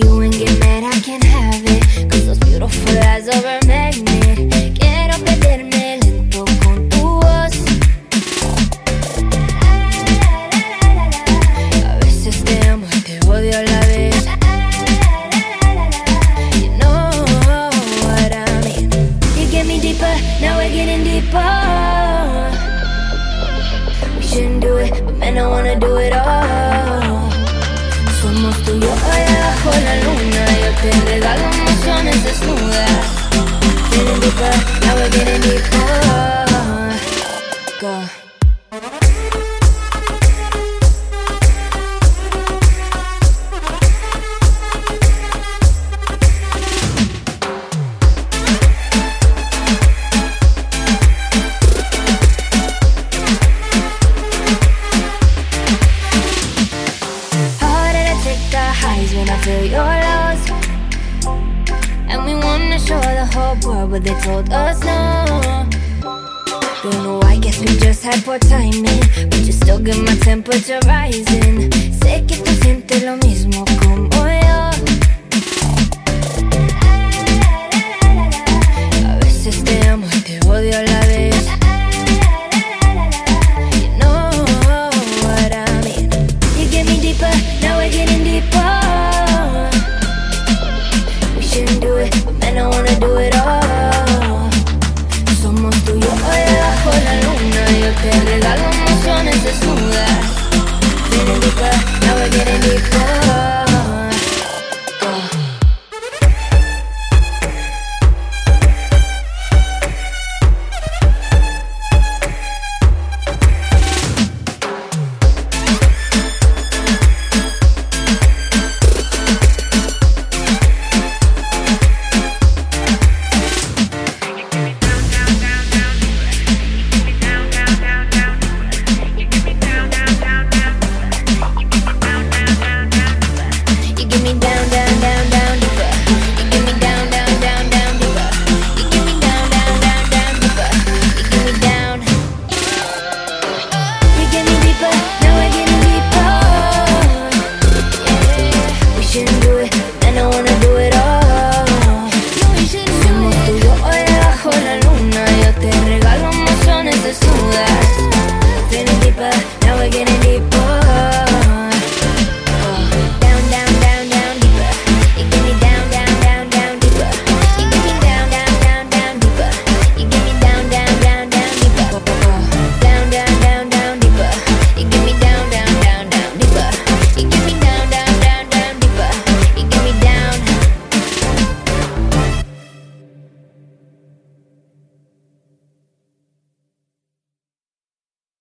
to you and get mad I can't have it. Cause those beautiful eyes are a magnet. Quiero perderme lento con tu voz A veces te amo y te odio a la vez. You know what I mean. You get me deeper, now we're getting deeper. We shouldn't do it, but man I wanna do it all. bajo la luz. feel your loss. And we wanna show the whole world, what they told us no. Don't know, I guess we just had poor timing. But you still get my temperature rising. wanna do it all. Somos tú y hoy eh, bajo la luna, yo te I don't wanna do it